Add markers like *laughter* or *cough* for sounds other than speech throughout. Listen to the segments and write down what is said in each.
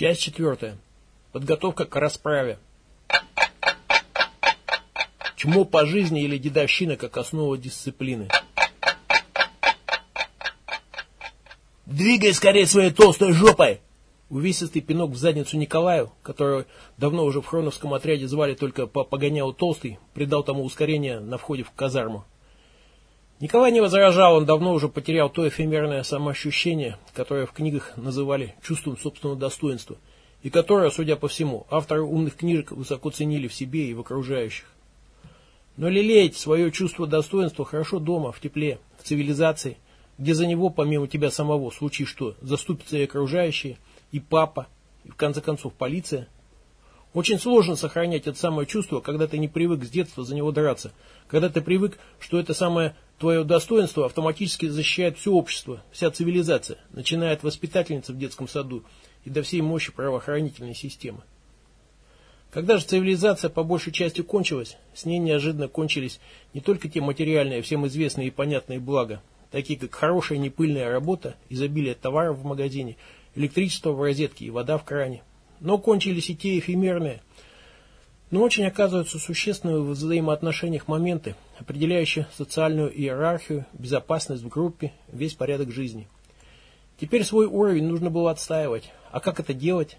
Часть четвертая. Подготовка к расправе. Чмо по жизни или дедовщина как основа дисциплины. «Двигай скорее своей толстой жопой!» Увесистый пинок в задницу Николаю, которого давно уже в хроновском отряде звали только по погонялу толстый, придал тому ускорение на входе в казарму. Николай не возражал, он давно уже потерял то эфемерное самоощущение, которое в книгах называли чувством собственного достоинства, и которое, судя по всему, авторы умных книжек высоко ценили в себе и в окружающих. Но лелеять свое чувство достоинства хорошо дома, в тепле, в цивилизации, где за него, помимо тебя самого, в случае что, заступятся и окружающие, и папа, и в конце концов полиция – очень сложно сохранять это самое чувство, когда ты не привык с детства за него драться. Когда ты привык, что это самое твое достоинство автоматически защищает все общество, вся цивилизация, начиная от воспитательницы в детском саду и до всей мощи правоохранительной системы. Когда же цивилизация по большей части кончилась, с ней неожиданно кончились не только те материальные, всем известные и понятные блага, такие как хорошая непыльная работа, изобилие товаров в магазине, электричество в розетке и вода в кране, но кончились и те эфемерные, но очень оказываются существенными в взаимоотношениях моменты, определяющие социальную иерархию, безопасность в группе, весь порядок жизни. Теперь свой уровень нужно было отстаивать. А как это делать,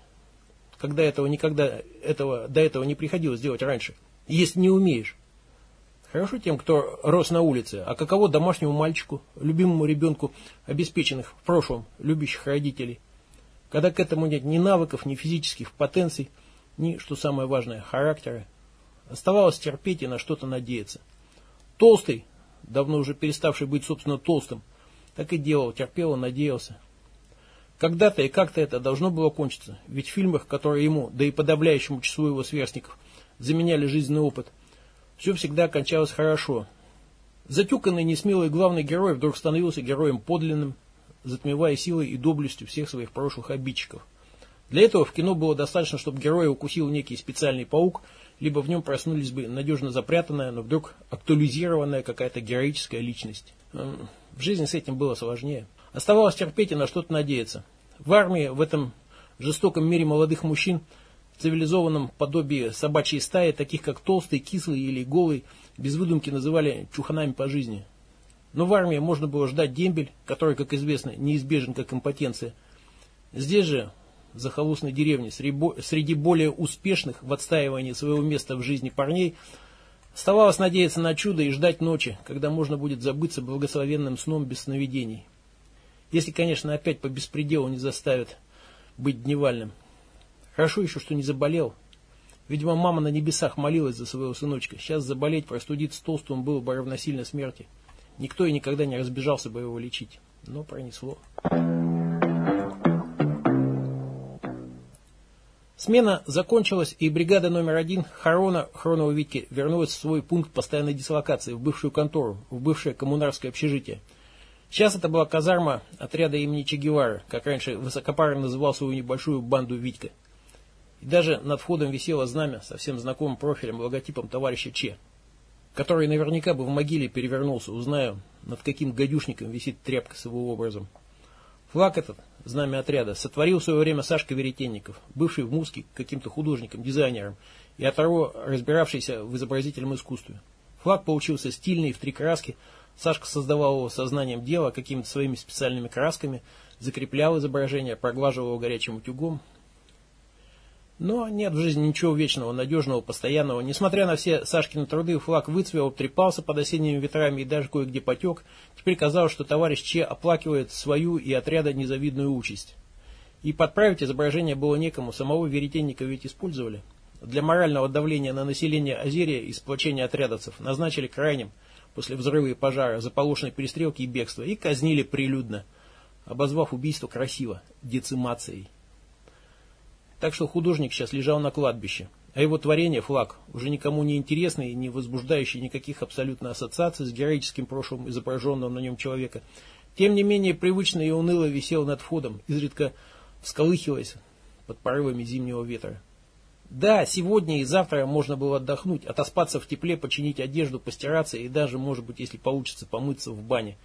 когда этого никогда этого, до этого не приходилось делать раньше, если не умеешь? Хорошо тем, кто рос на улице, а каково домашнему мальчику, любимому ребенку, обеспеченных в прошлом, любящих родителей – когда к этому нет ни навыков, ни физических потенций, ни, что самое важное, характера. Оставалось терпеть и на что-то надеяться. Толстый, давно уже переставший быть, собственно, толстым, так и делал, терпел и надеялся. Когда-то и как-то это должно было кончиться, ведь в фильмах, которые ему, да и подавляющему числу его сверстников, заменяли жизненный опыт, все всегда кончалось хорошо. Затюканный, несмелый главный герой вдруг становился героем подлинным, затмевая силой и доблестью всех своих прошлых обидчиков. Для этого в кино было достаточно, чтобы героя укусил некий специальный паук, либо в нем проснулись бы надежно запрятанная, но вдруг актуализированная какая-то героическая личность. В жизни с этим было сложнее. Оставалось терпеть и на что-то надеяться. В армии, в этом жестоком мире молодых мужчин, в цивилизованном подобии собачьей стаи, таких как толстый, кислый или голый, без выдумки называли чуханами по жизни. Но в армии можно было ждать дембель, который, как известно, неизбежен как импотенция. Здесь же, захолустной деревне, среди более успешных в отстаивании своего места в жизни парней, оставалось надеяться на чудо и ждать ночи, когда можно будет забыться благословенным сном без сновидений. Если, конечно, опять по беспределу не заставят быть дневальным. Хорошо еще, что не заболел. Видимо, мама на небесах молилась за своего сыночка. Сейчас заболеть, простудиться толстым было бы равносильно смерти. Никто и никогда не разбежался бы его лечить. Но пронесло. Смена закончилась, и бригада номер один Харона Хронова Витки вернулась в свой пункт постоянной дислокации, в бывшую контору, в бывшее коммунарское общежитие. Сейчас это была казарма отряда имени Че Гевара, как раньше высокопарно называл свою небольшую банду Витька. И даже над входом висело знамя со всем знакомым профилем, логотипом товарища Че который наверняка бы в могиле перевернулся, узнаю, над каким гадюшником висит тряпка с его образом. Флаг этот, знамя отряда, сотворил в свое время Сашка Веретенников, бывший в Муске каким-то художником, дизайнером и оторво разбиравшийся в изобразительном искусстве. Флаг получился стильный, в три краски. Сашка создавал его сознанием дела, какими-то своими специальными красками, закреплял изображение, проглаживал его горячим утюгом, но нет в жизни ничего вечного, надежного, постоянного. Несмотря на все Сашкины труды, флаг выцвел, трепался под осенними ветрами и даже кое-где потек. Теперь казалось, что товарищ Че оплакивает свою и отряда незавидную участь. И подправить изображение было некому, самого веретенника ведь использовали. Для морального давления на население Азерия и сплочения отрядовцев назначили крайним после взрыва и пожара, заполошенной перестрелки и бегства и казнили прилюдно, обозвав убийство красиво, децимацией. Так что художник сейчас лежал на кладбище, а его творение, флаг, уже никому не интересный и не возбуждающий никаких абсолютно ассоциаций с героическим прошлым изображенного на нем человека, тем не менее привычно и уныло висел над входом, изредка всколыхиваясь под порывами зимнего ветра. Да, сегодня и завтра можно было отдохнуть, отоспаться в тепле, починить одежду, постираться и даже, может быть, если получится, помыться в бане.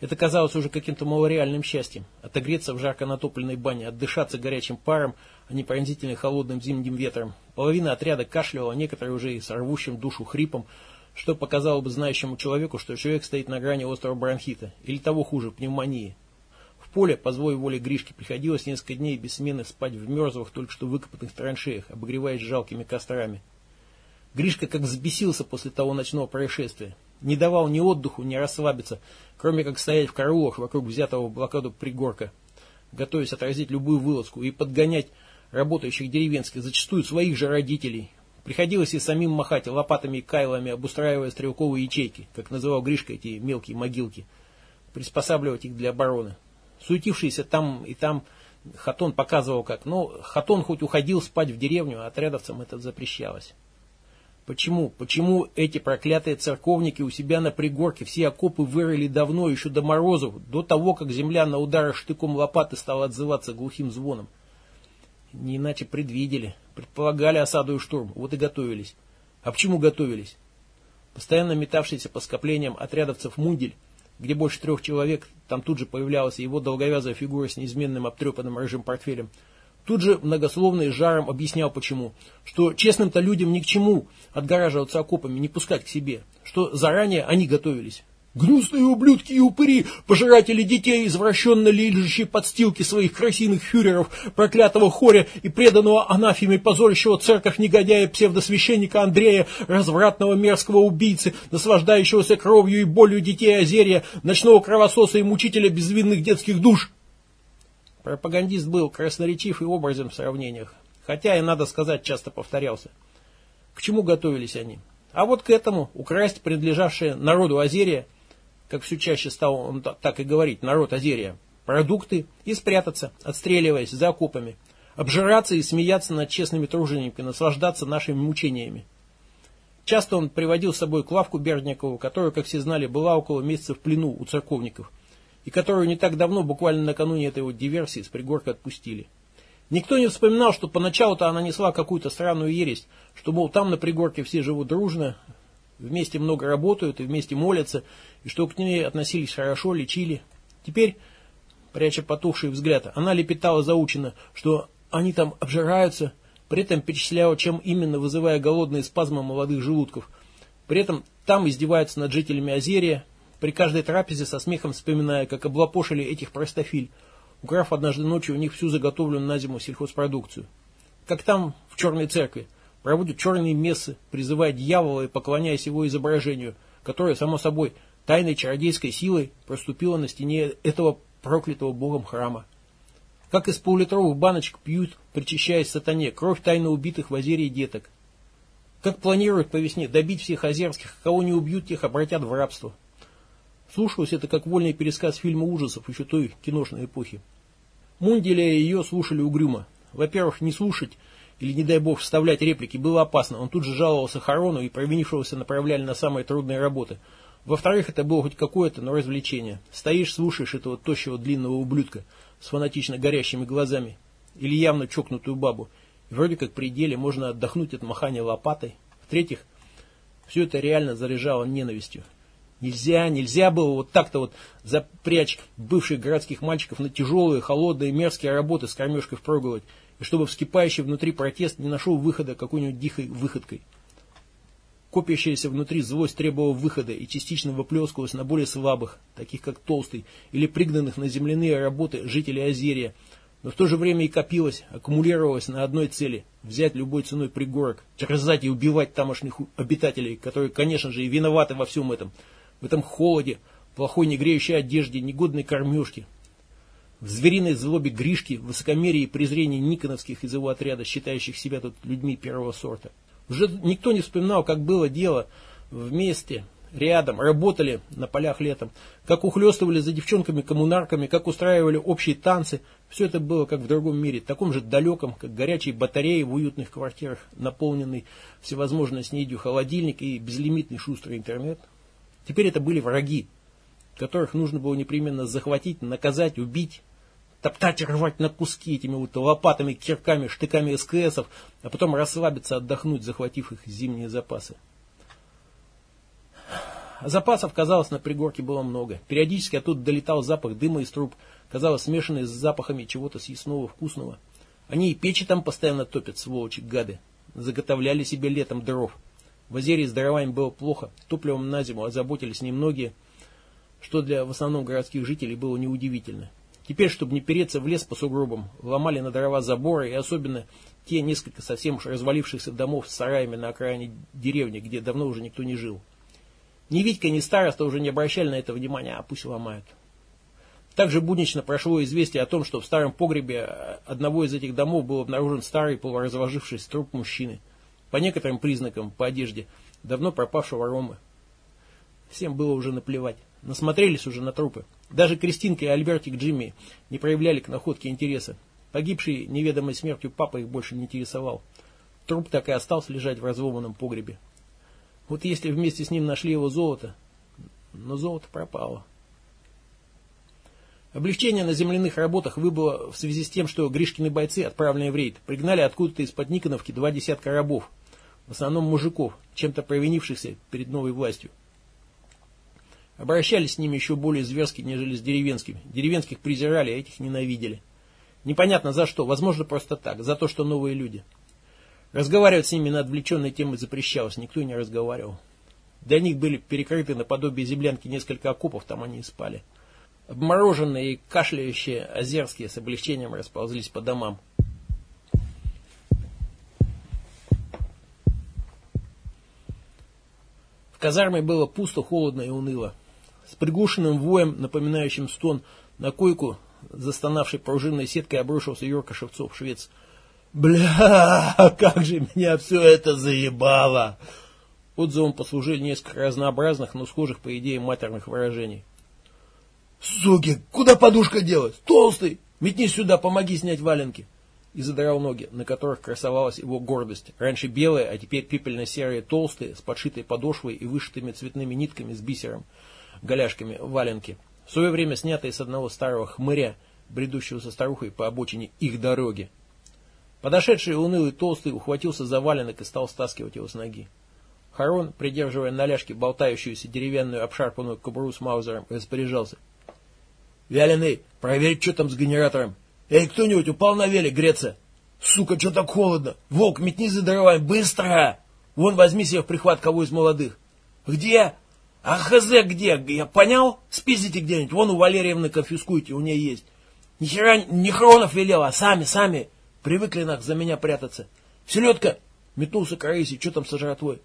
Это казалось уже каким-то малореальным счастьем. Отогреться в жарко натопленной бане, отдышаться горячим паром, а не пронзительно холодным зимним ветром. Половина отряда кашляла, некоторые уже и с рвущим душу хрипом, что показало бы знающему человеку, что человек стоит на грани острого бронхита, или того хуже, пневмонии. В поле, по злой воле Гришки, приходилось несколько дней без смены спать в мерзлых, только что выкопанных траншеях, обогреваясь жалкими кострами. Гришка как взбесился после того ночного происшествия. Не давал ни отдыху, ни расслабиться, кроме как стоять в караулах вокруг взятого в блокаду пригорка, готовясь отразить любую вылазку и подгонять работающих деревенских, зачастую своих же родителей. Приходилось и самим махать лопатами и кайлами, обустраивая стрелковые ячейки, как называл Гришка эти мелкие могилки, приспосабливать их для обороны. Суетившийся там и там Хатон показывал как, но Хатон хоть уходил спать в деревню, а отрядовцам это запрещалось. Почему? Почему эти проклятые церковники у себя на пригорке все окопы вырыли давно, еще до морозов, до того, как земля на ударах штыком лопаты стала отзываться глухим звоном? Не иначе предвидели, предполагали осаду и штурм, вот и готовились. А почему готовились? Постоянно метавшийся по скоплениям отрядовцев Мундель, где больше трех человек, там тут же появлялась его долговязая фигура с неизменным обтрепанным рыжим портфелем – Тут же многословно и жаром объяснял почему. Что честным-то людям ни к чему отгораживаться окопами, не пускать к себе. Что заранее они готовились. Гнусные ублюдки и упыри, пожиратели детей, извращенно лежащие подстилки своих красивых фюреров, проклятого хоря и преданного анафеме позорящего церковь негодяя псевдосвященника Андрея, развратного мерзкого убийцы, наслаждающегося кровью и болью детей Озерия, ночного кровососа и мучителя безвинных детских душ. Пропагандист был красноречив и образен в сравнениях, хотя и, надо сказать, часто повторялся. К чему готовились они? А вот к этому, украсть принадлежавшее народу Азерия, как все чаще стал он так и говорить, народ Азерия, продукты и спрятаться, отстреливаясь за окопами, обжираться и смеяться над честными тружениками, наслаждаться нашими мучениями. Часто он приводил с собой Клавку Бердникову, которая, как все знали, была около месяца в плену у церковников – и которую не так давно, буквально накануне этой вот диверсии, с пригорка отпустили. Никто не вспоминал, что поначалу-то она несла какую-то странную ересь, что, мол, там на пригорке все живут дружно, вместе много работают и вместе молятся, и что к ней относились хорошо, лечили. Теперь, пряча потухший взгляд, она лепетала заучено, что они там обжираются, при этом перечисляла, чем именно вызывая голодные спазмы молодых желудков. При этом там издеваются над жителями Азерия, при каждой трапезе со смехом вспоминая, как облапошили этих простофиль, украв однажды ночью у них всю заготовленную на зиму сельхозпродукцию. Как там, в Черной Церкви, проводят черные мессы, призывая дьявола и поклоняясь его изображению, которое, само собой, тайной чародейской силой проступило на стене этого проклятого богом храма. Как из полулитровых баночек пьют, причащаясь сатане, кровь тайно убитых в озере деток. Как планируют по весне добить всех озерских, кого не убьют, тех обратят в рабство. Слушалось это как вольный пересказ фильма ужасов еще той киношной эпохи. Мунделя и ее слушали угрюмо. Во-первых, не слушать или, не дай бог, вставлять реплики было опасно. Он тут же жаловался Харону и провинившегося направляли на самые трудные работы. Во-вторых, это было хоть какое-то, но развлечение. Стоишь, слушаешь этого тощего длинного ублюдка с фанатично горящими глазами или явно чокнутую бабу. И вроде как при деле можно отдохнуть от махания лопатой. В-третьих, все это реально заряжало ненавистью. Нельзя, нельзя было вот так-то вот запрячь бывших городских мальчиков на тяжелые, холодные, мерзкие работы с кормежкой впроголодь, и чтобы вскипающий внутри протест не нашел выхода какой-нибудь дихой выходкой. Копящаяся внутри злость требовала выхода и частично выплескивалась на более слабых, таких как Толстый, или пригнанных на земляные работы жителей Озерия, но в то же время и копилась, аккумулировалась на одной цели – взять любой ценой пригорок, терзать и убивать тамошних обитателей, которые, конечно же, и виноваты во всем этом – в этом холоде, плохой негреющей одежде, негодной кормежке. В звериной злобе Гришки, высокомерии и презрении Никоновских из его отряда, считающих себя тут людьми первого сорта. Уже никто не вспоминал, как было дело вместе, рядом, работали на полях летом, как ухлестывали за девчонками-коммунарками, как устраивали общие танцы. Все это было как в другом мире, таком же далеком, как горячие батареи в уютных квартирах, наполненный всевозможной снедью холодильник и безлимитный шустрый интернет. Теперь это были враги, которых нужно было непременно захватить, наказать, убить, топтать и рвать на куски этими вот лопатами, кирками, штыками СКСов, а потом расслабиться, отдохнуть, захватив их зимние запасы. Запасов, казалось, на пригорке было много. Периодически оттуда долетал запах дыма из труб, казалось, смешанный с запахами чего-то съестного, вкусного. Они и печи там постоянно топят, сволочи гады. Заготовляли себе летом дров. В Азерии с дровами было плохо, топливом на зиму озаботились немногие, что для в основном городских жителей было неудивительно. Теперь, чтобы не переться в лес по сугробам, ломали на дрова заборы, и особенно те несколько совсем уж развалившихся домов с сараями на окраине деревни, где давно уже никто не жил. Ни Витька, ни староста уже не обращали на это внимания, а пусть ломают. Также буднично прошло известие о том, что в старом погребе одного из этих домов был обнаружен старый полуразложившийся труп мужчины. По некоторым признакам, по одежде, давно пропавшего Ромы. Всем было уже наплевать. Насмотрелись уже на трупы. Даже Кристинка и Альбертик Джимми не проявляли к находке интереса. Погибший неведомой смертью папа их больше не интересовал. Труп так и остался лежать в разломанном погребе. Вот если вместе с ним нашли его золото, но золото пропало. Облегчение на земляных работах выбыло в связи с тем, что Гришкины бойцы, отправленные в рейд, пригнали откуда-то из-под Никоновки два десятка рабов, в основном мужиков, чем-то провинившихся перед новой властью. Обращались с ними еще более зверски, нежели с деревенскими. Деревенских презирали, а этих ненавидели. Непонятно за что, возможно просто так, за то, что новые люди. Разговаривать с ними на отвлеченные темы запрещалось, никто не разговаривал. Для них были перекрыты наподобие землянки несколько окопов, там они и спали. Обмороженные и кашляющие озерские с облегчением расползлись по домам. В казарме было пусто, холодно и уныло. С приглушенным воем, напоминающим стон, на койку, застонавшей пружинной сеткой, обрушился Юрка Шевцов, швец. «Бля, *laughs* как же меня все это заебало!» Отзывом послужили несколько разнообразных, но схожих, по идее, матерных выражений. «Суки, куда подушка делась? Толстый! Метни сюда, помоги снять валенки!» И задрал ноги, на которых красовалась его гордость. Раньше белые, а теперь пепельно-серые, толстые, с подшитой подошвой и вышитыми цветными нитками с бисером, голяшками, валенки. В свое время снятые с одного старого хмыря, бредущего со старухой по обочине их дороги. Подошедший унылый толстый ухватился за валенок и стал стаскивать его с ноги. Харон, придерживая на ляжке болтающуюся деревянную обшарпанную кобуру с маузером, распоряжался. Вяленый, проверь, что там с генератором. Эй, кто-нибудь упал на велик греться? Сука, что так холодно? Волк, метни за дровами, быстро! Вон, возьми себе в прихват кого из молодых. Где? А хз где? Я понял? Спиздите где-нибудь. Вон у Валерьевны конфискуйте, у нее есть. Ни хера не Хронов велел, а сами, сами. Привыкли нах за меня прятаться. Селедка! Метнулся к Раисе, что там со жратвой?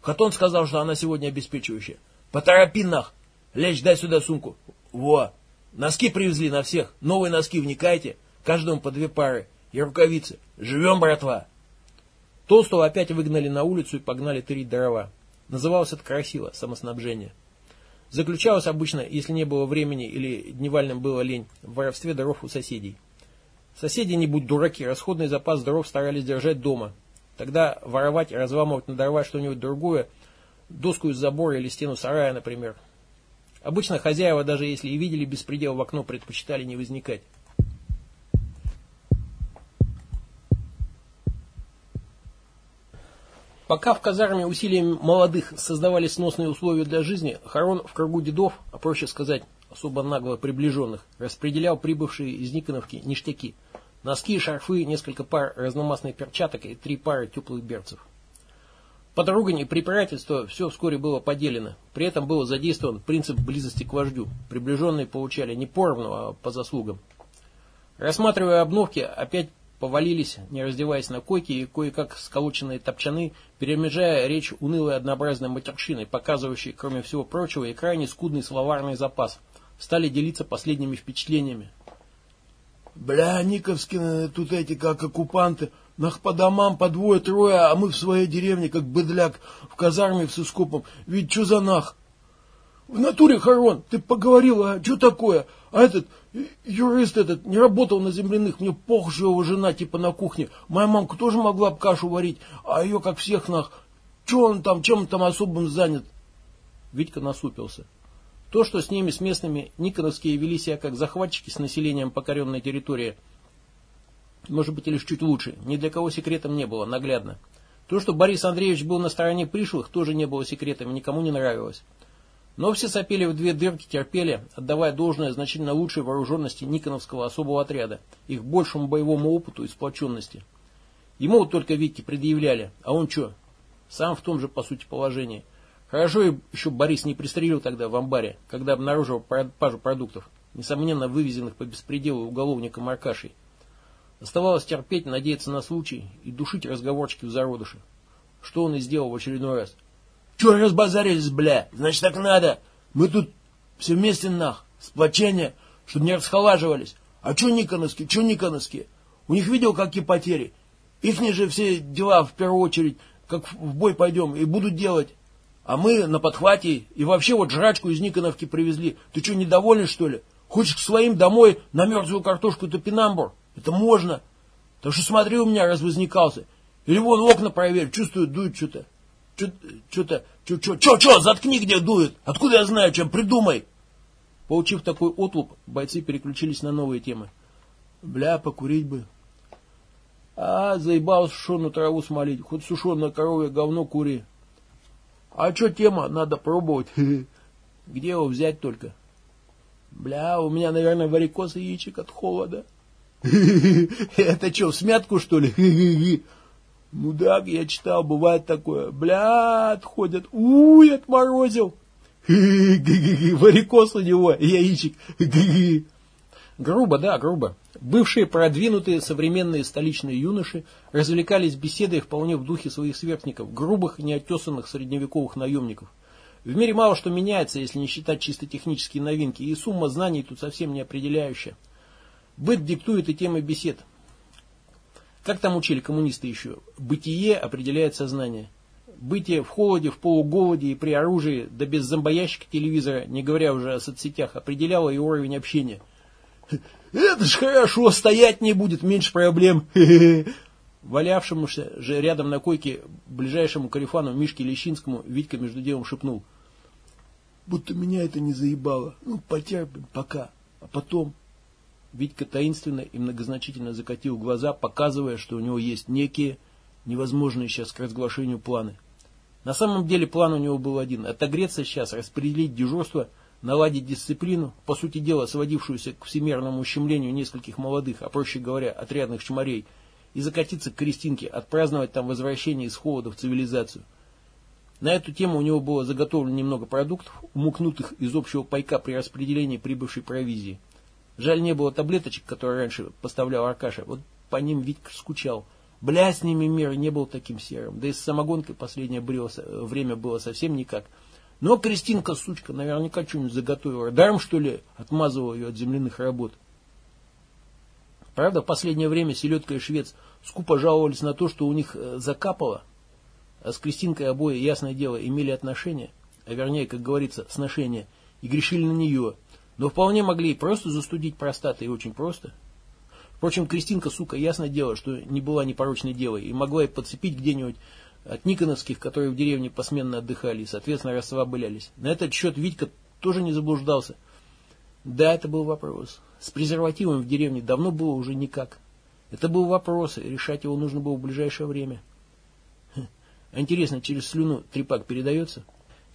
Хатон сказал, что она сегодня обеспечивающая. Поторопи нах. Лечь, дай сюда сумку. Во. Носки привезли на всех. Новые носки, вникайте. Каждому по две пары. И рукавицы. Живем, братва. Толстого опять выгнали на улицу и погнали тырить дрова. Называлось это красиво, самоснабжение. Заключалось обычно, если не было времени или дневальным было лень, в воровстве дров у соседей. Соседи, не будь дураки, расходный запас дров старались держать дома. Тогда воровать разламывать на дрова что-нибудь другое, доску из забора или стену сарая, например, Обычно хозяева, даже если и видели беспредел в окно, предпочитали не возникать. Пока в казарме усилиями молодых создавали сносные условия для жизни, Харон в кругу дедов, а проще сказать, особо нагло приближенных, распределял прибывшие из Никоновки ништяки. Носки, шарфы, несколько пар разномастных перчаток и три пары теплых берцев. Под ругань и препирательство все вскоре было поделено. При этом был задействован принцип близости к вождю. Приближенные получали не поровну, а по заслугам. Рассматривая обновки, опять повалились, не раздеваясь на койке и кое-как сколоченные топчаны, перемежая речь унылой однообразной матершиной, показывающей, кроме всего прочего, и крайне скудный словарный запас. Стали делиться последними впечатлениями. «Бля, Никовские тут эти, как оккупанты, Нах по домам по двое-трое, а мы в своей деревне, как быдляк, в казарме с ископом. Ведь что за нах? В натуре, Харон, ты поговорил, а что такое? А этот, юрист этот, не работал на земляных, мне пох, что его жена типа на кухне. Моя мамка тоже могла бы кашу варить, а ее, как всех нах, что он там, чем он там особым занят? Витька насупился. То, что с ними, с местными, Никоновские вели себя как захватчики с населением покоренной территории – может быть, лишь чуть лучше. Ни для кого секретом не было, наглядно. То, что Борис Андреевич был на стороне пришлых, тоже не было секретом никому не нравилось. Но все сопели в две дырки, терпели, отдавая должное значительно лучшей вооруженности Никоновского особого отряда, их большему боевому опыту и сплоченности. Ему вот только Витьке предъявляли, а он что? Сам в том же, по сути, положении. Хорошо еще Борис не пристрелил тогда в амбаре, когда обнаружил пропажу продуктов, несомненно вывезенных по беспределу уголовником Аркашей. Оставалось терпеть, надеяться на случай и душить разговорчики в зародыше. Что он и сделал в очередной раз. Че разбазарились, бля? Значит, так надо. Мы тут все вместе нах. Сплочение, чтобы не расхолаживались. А че Никоновские, че Никоновские? У них видел, какие потери? Ихние же все дела в первую очередь, как в бой пойдем, и будут делать. А мы на подхвате, и вообще вот жрачку из Никоновки привезли. Ты что, недоволен, что ли? Хочешь к своим домой на мертвую картошку топинамбур? Это можно. Так что смотри у меня, раз возникался. Или вон окна проверь, чувствую, дует что-то. Что-то, что, что, что, заткни, где дует. Откуда я знаю, чем, придумай. Получив такой отлуп, бойцы переключились на новые темы. Бля, покурить бы. А, заебал сушеную траву смолить. Хоть сушеное коровье говно кури. А что тема? Надо пробовать. *laughs* Где его взять только? Бля, у меня, наверное, варикоз яичек от холода. *laughs* Это что, в смятку, что ли? *laughs* Мудак, я читал, бывает такое. Бля, отходят. Уй, отморозил. Варикоз у него, яичек. Грубо, да, грубо. Бывшие продвинутые современные столичные юноши развлекались беседой вполне в духе своих сверстников, грубых, неотесанных средневековых наемников. В мире мало что меняется, если не считать чисто технические новинки, и сумма знаний тут совсем не определяющая. Быт диктует и темы бесед. Как там учили коммунисты еще? Бытие определяет сознание. Бытие в холоде, в полуголоде и при оружии, да без зомбоящика телевизора, не говоря уже о соцсетях, определяло и уровень общения. Это ж хорошо, стоять не будет, меньше проблем. *laughs* Валявшемуся же рядом на койке ближайшему карифану Мишке Лещинскому Витька между делом шепнул. Будто меня это не заебало. Ну, потерпим пока. А потом... Витька таинственно и многозначительно закатил глаза, показывая, что у него есть некие, невозможные сейчас к разглашению планы. На самом деле план у него был один – отогреться сейчас, распределить дежурство, наладить дисциплину, по сути дела сводившуюся к всемирному ущемлению нескольких молодых, а проще говоря, отрядных чморей, и закатиться к Кристинке, отпраздновать там возвращение из холода в цивилизацию. На эту тему у него было заготовлено немного продуктов, умукнутых из общего пайка при распределении прибывшей провизии – Жаль, не было таблеточек, которые раньше поставлял Аркаша. Вот по ним Витька скучал. Бля, с ними мир не был таким серым. Да и с самогонкой последнее время было совсем никак. Но Кристинка, сучка, наверняка что-нибудь заготовила. Даром, что ли, отмазывала ее от земляных работ. Правда, в последнее время Селедка и Швец скупо жаловались на то, что у них э, закапало. А с Кристинкой обои, ясное дело, имели отношения, а вернее, как говорится, сношения, и грешили на нее – но вполне могли просто застудить простаты, и очень просто. Впрочем, Кристинка, сука, ясно дело, что не была непорочной девой, и могла и подцепить где-нибудь от Никоновских, которые в деревне посменно отдыхали и, соответственно, расслаблялись. На этот счет Витька тоже не заблуждался. Да, это был вопрос. С презервативом в деревне давно было уже никак. Это был вопрос, и решать его нужно было в ближайшее время. Хм. Интересно, через слюну трепак передается?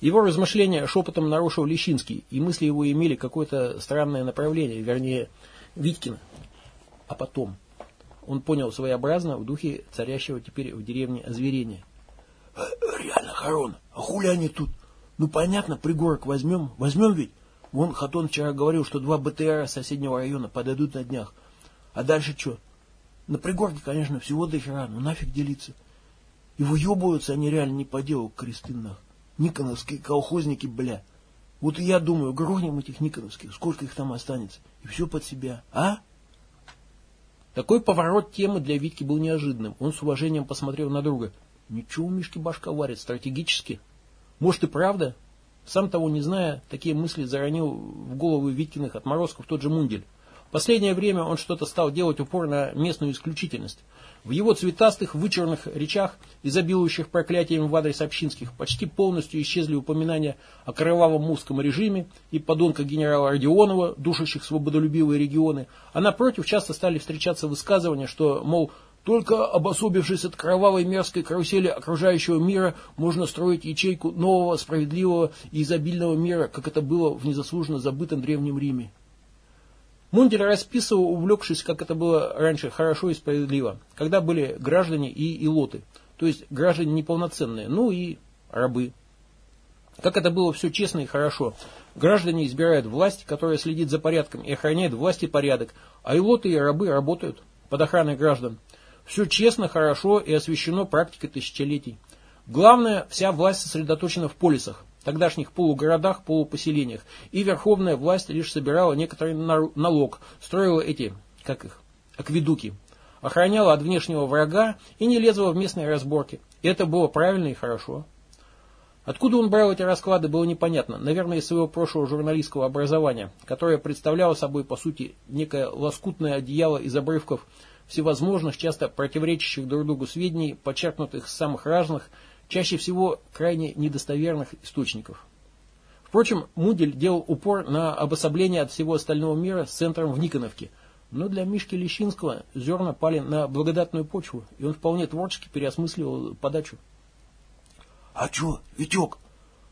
Его размышления шепотом нарушил Лещинский, и мысли его имели какое-то странное направление, вернее, Витькина. А потом он понял своеобразно в духе царящего теперь в деревне озверения. «Э, «Реально, Харон, а хули они тут? Ну, понятно, пригорок возьмем, возьмем ведь? Вон Хатон вчера говорил, что два БТР соседнего района подойдут на днях. А дальше что? На пригорке, конечно, всего до хера, но нафиг делиться. И выебываются они реально не по делу, крестынах. Никоновские колхозники, бля. Вот я думаю, грохнем этих Никоновских, сколько их там останется, и все под себя, а? Такой поворот темы для Витьки был неожиданным. Он с уважением посмотрел на друга. Ничего у Мишки башка варит, стратегически. Может и правда? Сам того не зная, такие мысли заронил в голову Виткиных отморозков тот же Мундель. Последнее время он что-то стал делать упор на местную исключительность. В его цветастых, вычурных речах, изобилующих проклятиями в адрес общинских, почти полностью исчезли упоминания о кровавом узком режиме и подонка генерала Родионова, душащих свободолюбивые регионы, а напротив часто стали встречаться высказывания, что, мол, Только обособившись от кровавой мерзкой карусели окружающего мира, можно строить ячейку нового, справедливого и изобильного мира, как это было в незаслуженно забытом Древнем Риме. Мундель расписывал, увлекшись, как это было раньше, хорошо и справедливо, когда были граждане и илоты, то есть граждане неполноценные, ну и рабы. Как это было все честно и хорошо. Граждане избирают власть, которая следит за порядком и охраняет власть и порядок, а илоты и рабы работают под охраной граждан. Все честно, хорошо и освещено практикой тысячелетий. Главное, вся власть сосредоточена в полисах, тогдашних полугородах, полупоселениях, и верховная власть лишь собирала некоторый налог, строила эти, как их, акведуки, охраняла от внешнего врага и не лезла в местные разборки. И это было правильно и хорошо. Откуда он брал эти расклады, было непонятно. Наверное, из своего прошлого журналистского образования, которое представляло собой, по сути, некое лоскутное одеяло из обрывков всевозможных, часто противоречащих друг другу сведений, подчеркнутых с самых разных, чаще всего крайне недостоверных источников. Впрочем, Мудель делал упор на обособление от всего остального мира с центром в Никоновке, но для Мишки Лещинского зерна пали на благодатную почву, и он вполне творчески переосмысливал подачу. «А чё, Витек,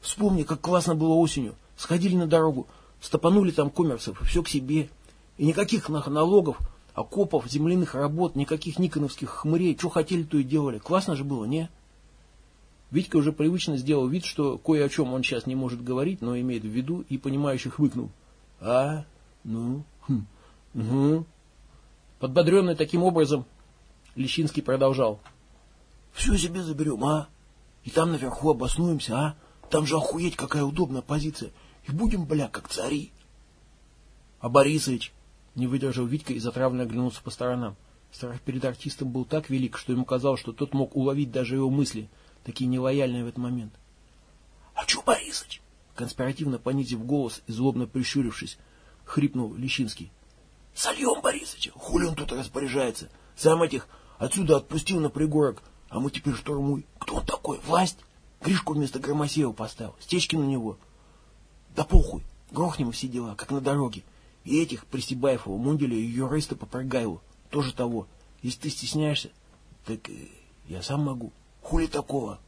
вспомни, как классно было осенью. Сходили на дорогу, стопанули там коммерсов, все к себе. И никаких налогов, окопов, земляных работ, никаких никоновских хмырей. Что хотели, то и делали. Классно же было, не? Витька уже привычно сделал вид, что кое о чем он сейчас не может говорить, но имеет в виду, и понимающий хмыкнул. А, ну, хм, угу. Подбодренный таким образом, Лещинский продолжал. Все себе заберем, а? И там наверху обоснуемся, а? Там же охуеть какая удобная позиция. И будем, бля, как цари. А Борисович, не выдержал Витька и затравленно оглянулся по сторонам. Страх перед артистом был так велик, что ему казалось, что тот мог уловить даже его мысли, такие нелояльные в этот момент. — А что, Борисыч? — конспиративно понизив голос и злобно прищурившись, хрипнул Лещинский. — Сольем, Борисыч, хули он тут распоряжается? Сам этих отсюда отпустил на пригорок, а мы теперь штурмуй. Кто он такой? Власть? Гришку вместо Громосеева поставил, стечки на него. Да похуй, грохнем все дела, как на дороге. И этих Присибаевого, Мунделя и юриста Попрыгаеву тоже того. Если ты стесняешься, так э, я сам могу. Хули такого?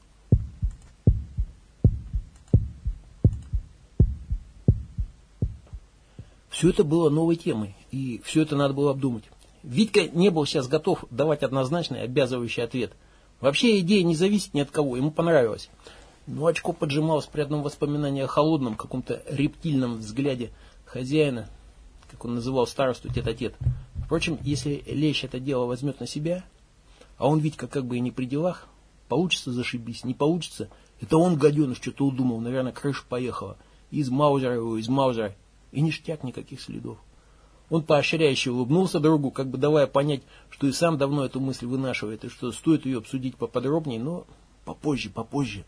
Все это было новой темой, и все это надо было обдумать. Витька не был сейчас готов давать однозначный, обязывающий ответ. Вообще идея не зависит ни от кого, ему понравилось. Но очко поджималось при одном воспоминании о холодном, каком-то рептильном взгляде хозяина, как он называл старосту тет-а-тет. Впрочем, если Лещ это дело возьмет на себя, а он ведь как бы и не при делах, получится зашибись, не получится, это он, гаденыш, что-то удумал, наверное, крыша поехала. Из Маузера его, из Маузера. И ништяк никаких следов. Он поощряюще улыбнулся другу, как бы давая понять, что и сам давно эту мысль вынашивает, и что стоит ее обсудить поподробнее, но попозже, попозже.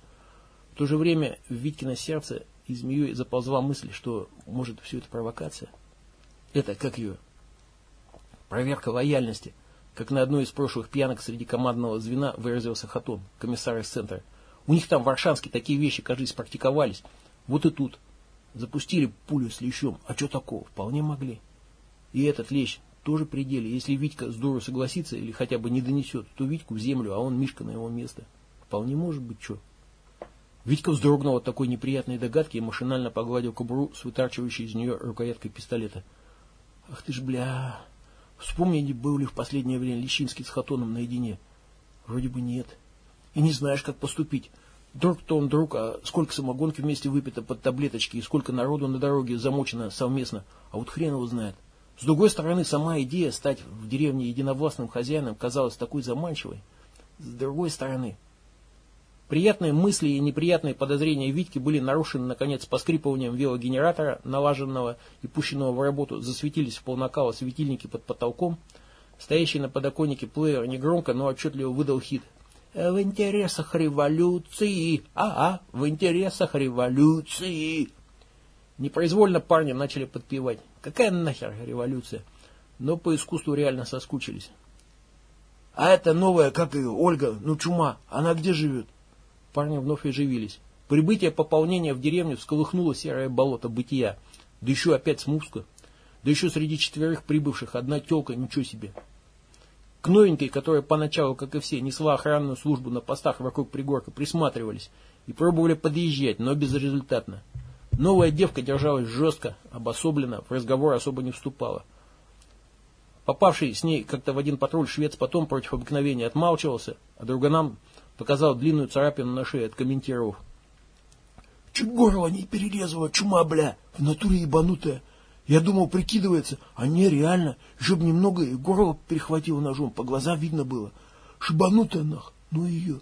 В то же время в Виткино сердце и змеей заползла мысль, что, может, все это провокация. Это, как ее, проверка лояльности, как на одной из прошлых пьянок среди командного звена выразился Хатон, комиссар из центра. У них там в Варшанске такие вещи, кажется, практиковались. Вот и тут. Запустили пулю с лещом. А что такого? Вполне могли. И этот лещ тоже при. Если Витька здорово согласится или хотя бы не донесет, то Витьку в землю, а он Мишка на его место. Вполне может быть что. Витька вздрогнул от такой неприятной догадки и машинально погладил кобуру с вытарчивающей из нее рукояткой пистолета. Ах ты ж, бля... Вспомни, был ли в последнее время Лещинский с Хатоном наедине. Вроде бы нет. И не знаешь, как поступить. Друг-то он друг, а сколько самогонки вместе выпито под таблеточки и сколько народу на дороге замочено совместно. А вот хрен его знает. С другой стороны, сама идея стать в деревне единовластным хозяином казалась такой заманчивой. С другой стороны, Приятные мысли и неприятные подозрения Витьки были нарушены, наконец, поскрипыванием велогенератора, налаженного и пущенного в работу, засветились в полнакала светильники под потолком. Стоящий на подоконнике плеер негромко, но отчетливо выдал хит. «Э, «В интересах революции! А-а! В интересах революции!» Непроизвольно парни начали подпевать. Какая нахер революция? Но по искусству реально соскучились. «А это новая, как ее, Ольга, ну чума, она где живет?» Парни вновь оживились. Прибытие пополнения в деревню всколыхнуло серое болото бытия. Да еще опять с Мувска. Да еще среди четверых прибывших одна телка, ничего себе. К новенькой, которая поначалу, как и все, несла охранную службу на постах вокруг пригорка, присматривались и пробовали подъезжать, но безрезультатно. Новая девка держалась жестко, обособленно, в разговор особо не вступала. Попавший с ней как-то в один патруль швец потом против обыкновения отмалчивался, а друганам показал длинную царапину на шее, откомментировав. Чуть горло не перерезала, чума, бля, в натуре ебанутая. Я думал, прикидывается, а не реально. Жеб немного и горло перехватило ножом, по глазам видно было. Шибанутая нах, ну ее.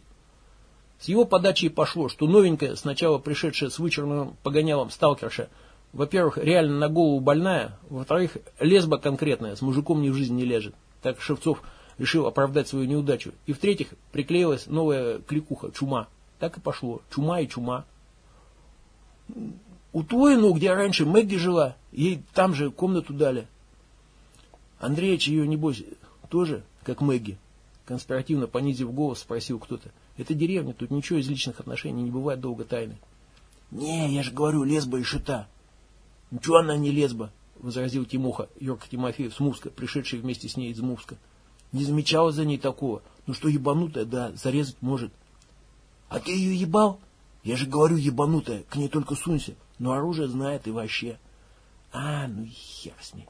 С его подачи и пошло, что новенькая, сначала пришедшая с вычурным погонялом сталкерша, во-первых, реально на голову больная, во-вторых, лесба конкретная, с мужиком ни в жизнь не лежит. Так Шевцов решил оправдать свою неудачу. И в-третьих, приклеилась новая кликуха, чума. Так и пошло, чума и чума. У твой, ну, где раньше Мэгги жила, ей там же комнату дали. Андреевич ее, небось, тоже, как Мэгги? Конспиративно понизив голос, спросил кто-то. Это деревня, тут ничего из личных отношений не бывает долго тайны. Не, я же говорю, лесба и шита. Ничего она не лесба, возразил Тимоха, Йорк Тимофеев с Мувска, пришедший вместе с ней из Мувска. Не замечала за ней такого. Ну что ебанутая, да, зарезать может. А ты ее ебал? Я же говорю, ебанутая, к ней только сунься. Но оружие знает и вообще. А, ну хер с ней.